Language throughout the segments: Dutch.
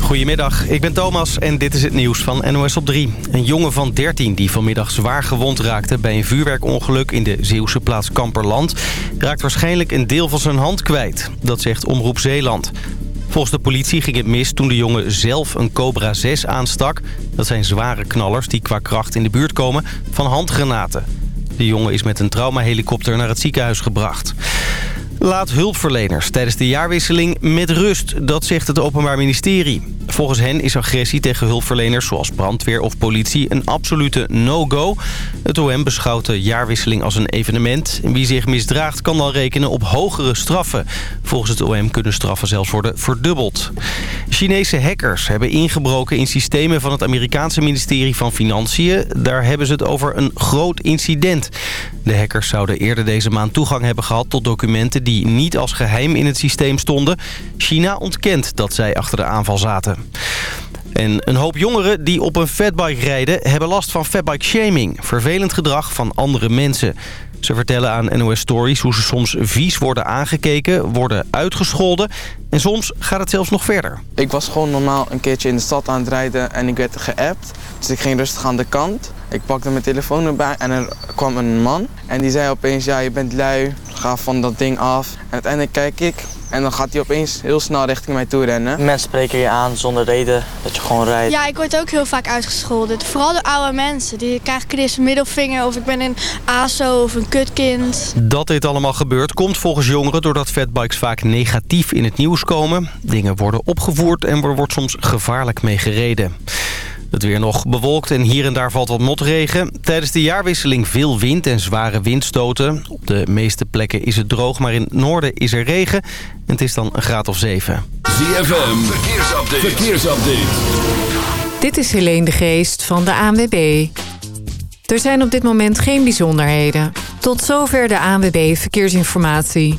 Goedemiddag, ik ben Thomas en dit is het nieuws van NOS op 3. Een jongen van 13 die vanmiddag zwaar gewond raakte... bij een vuurwerkongeluk in de Zeeuwse plaats Kamperland... raakt waarschijnlijk een deel van zijn hand kwijt. Dat zegt Omroep Zeeland. Volgens de politie ging het mis toen de jongen zelf een Cobra 6 aanstak. Dat zijn zware knallers die qua kracht in de buurt komen van handgranaten. De jongen is met een traumahelikopter naar het ziekenhuis gebracht. Laat hulpverleners tijdens de jaarwisseling met rust, dat zegt het Openbaar Ministerie. Volgens hen is agressie tegen hulpverleners zoals brandweer of politie een absolute no-go. Het OM beschouwt de jaarwisseling als een evenement. Wie zich misdraagt kan dan rekenen op hogere straffen. Volgens het OM kunnen straffen zelfs worden verdubbeld. Chinese hackers hebben ingebroken in systemen van het Amerikaanse ministerie van Financiën. Daar hebben ze het over een groot incident. De hackers zouden eerder deze maand toegang hebben gehad tot documenten die niet als geheim in het systeem stonden. China ontkent dat zij achter de aanval zaten. En een hoop jongeren die op een fatbike rijden... hebben last van fatbike shaming. Vervelend gedrag van andere mensen. Ze vertellen aan NOS Stories hoe ze soms vies worden aangekeken, worden uitgescholden. En soms gaat het zelfs nog verder. Ik was gewoon normaal een keertje in de stad aan het rijden en ik werd geappt. Dus ik ging rustig aan de kant. Ik pakte mijn telefoon erbij en er kwam een man. En die zei opeens, ja je bent lui, ga van dat ding af. En uiteindelijk kijk ik en dan gaat hij opeens heel snel richting mij toe rennen. Mensen spreken je aan zonder reden dat je gewoon rijdt. Ja, ik word ook heel vaak uitgescholden. Vooral de oude mensen. Die krijgen Chris een middelvinger of ik ben een ASO of een kutkind. Dat dit allemaal gebeurt komt volgens jongeren doordat fatbikes vaak negatief in het nieuws komen. Dingen worden opgevoerd en er wordt soms gevaarlijk mee gereden. Het weer nog bewolkt en hier en daar valt wat motregen. Tijdens de jaarwisseling veel wind en zware windstoten. Op de meeste plekken is het droog, maar in het noorden is er regen. En het is dan een graad of 7. ZFM, verkeersupdate. verkeersupdate. Dit is Helene de Geest van de ANWB. Er zijn op dit moment geen bijzonderheden. Tot zover de ANWB Verkeersinformatie.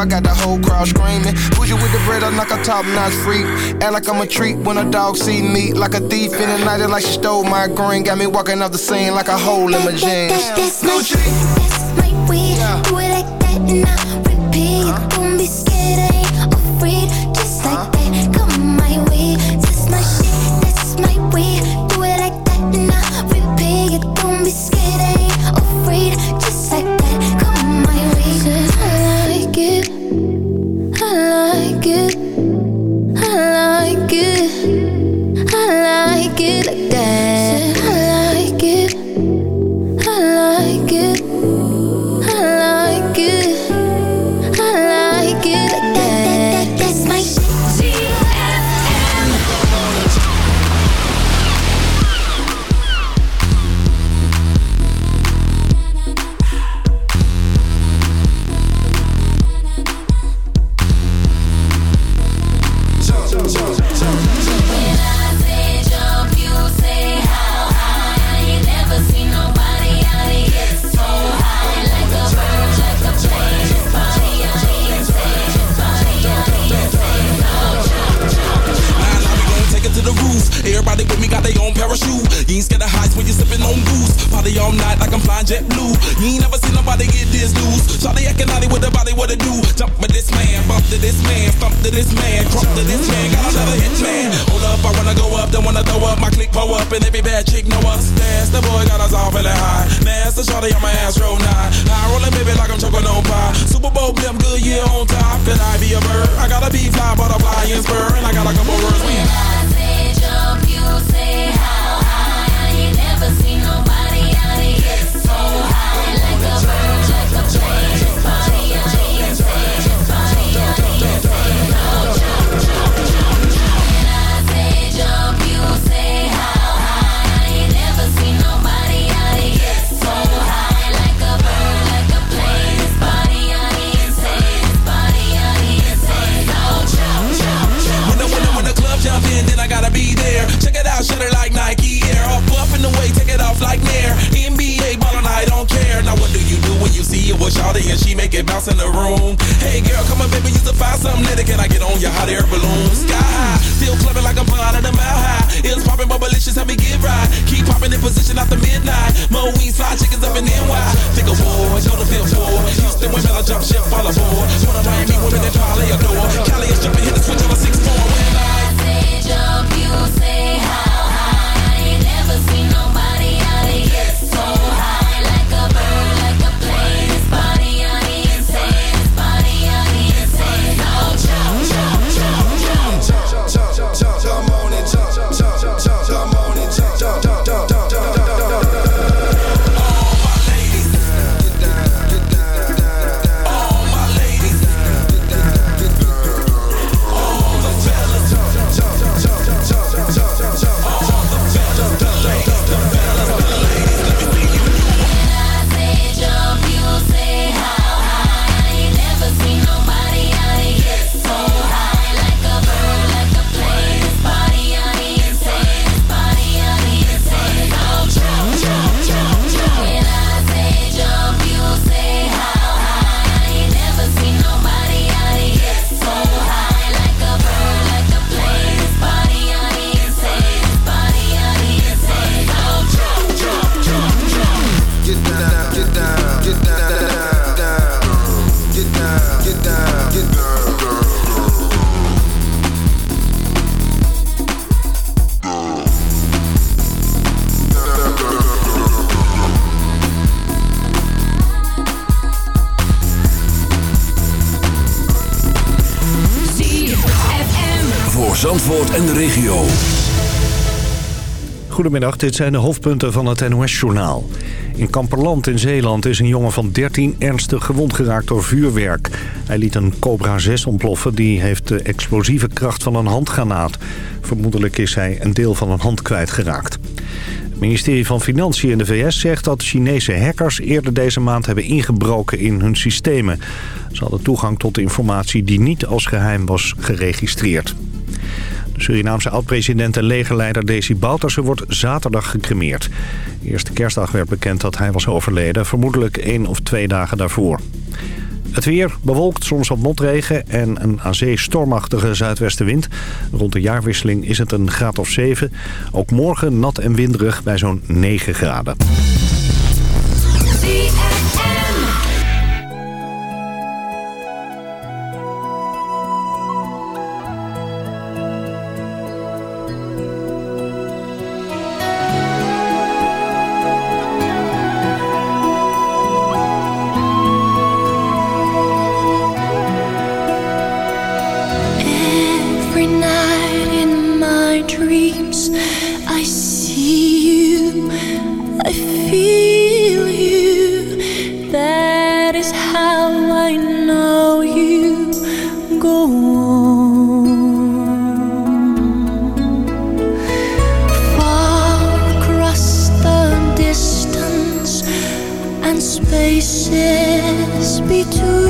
I got the whole crowd screaming. Bougie with the bread, I'm like a top notch freak. Act like I'm a treat when a dog see me. Like a thief in the night, like she stole my green. Got me walking off the scene like a hole in my jeans. That, that, that's my, that's my weed. Yeah. Goedemiddag, dit zijn de hoofdpunten van het NOS-journaal. In Kamperland in Zeeland is een jongen van 13 ernstig gewond geraakt door vuurwerk. Hij liet een Cobra 6 ontploffen, die heeft de explosieve kracht van een handgranaat. Vermoedelijk is hij een deel van een hand kwijtgeraakt. Het ministerie van Financiën in de VS zegt dat Chinese hackers eerder deze maand hebben ingebroken in hun systemen. Ze hadden toegang tot informatie die niet als geheim was geregistreerd. Surinaamse oud-president en legerleider Desi Bouterse wordt zaterdag gecremeerd. Eerste kerstdag werd bekend dat hij was overleden, vermoedelijk één of twee dagen daarvoor. Het weer bewolkt, soms wat motregen en een aan zee stormachtige zuidwestenwind. Rond de jaarwisseling is het een graad of 7. Ook morgen nat en winderig bij zo'n 9 graden. Spaces between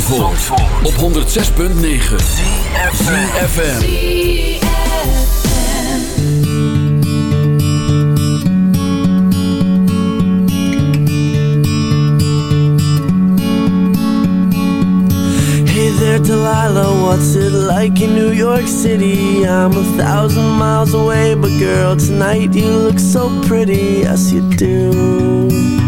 Van Zandvoort, op 106.9 CFFM Hey there, Delilah, what's it like in New York City? I'm a thousand miles away, but girl, tonight you look so pretty, yes you do.